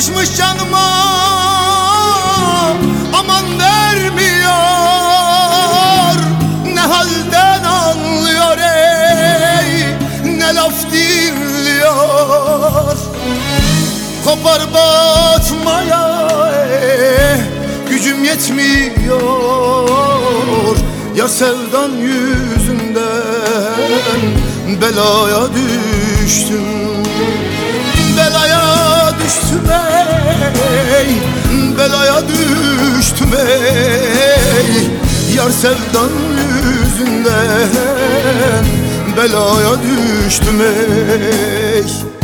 Sıkmış canıma aman vermiyor. Ne halden anlıyor ey ne laf dinliyor. Kopar batmaya gücüm yetmiyor. Ya sevdan yüzünden belaya düştüm ey Belaya düştüm ey. Yar sevdan yüzünden Belaya düştüm ey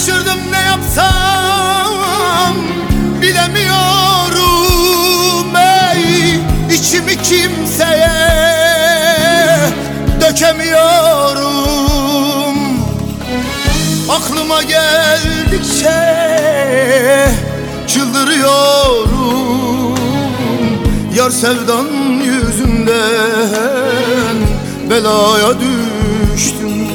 Şaşırdım ne yapsam? Bilemiyorum ey içimi kimseye. Dökemiyorum. Aklıma geldikçe çıldırıyorum. Yar sevdan yüzünden belaya düştüm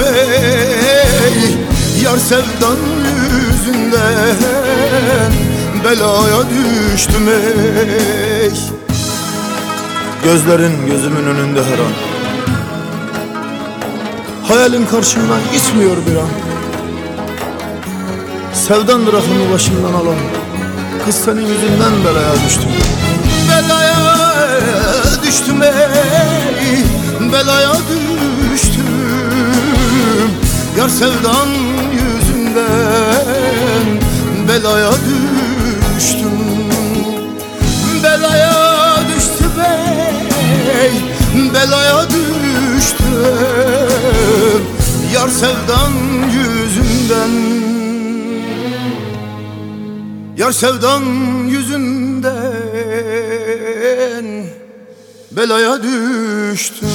düştüm ey Yar sevdan yüzünden Belaya düştüm ey. Gözlerin gözümün önünde her an. Hayalin karşımdan gitmiyor bir an. Sevdandır aklımı başımdan alan Kız senin yüzünden belaya düştüm. Belaya düştüm ey Yar sevdan yüzünden Belaya düştüm. Belaya düştüm ey Belaya düştüm. Yar sevdan yüzünden. Yar sevdan yüzünden belaya düştüm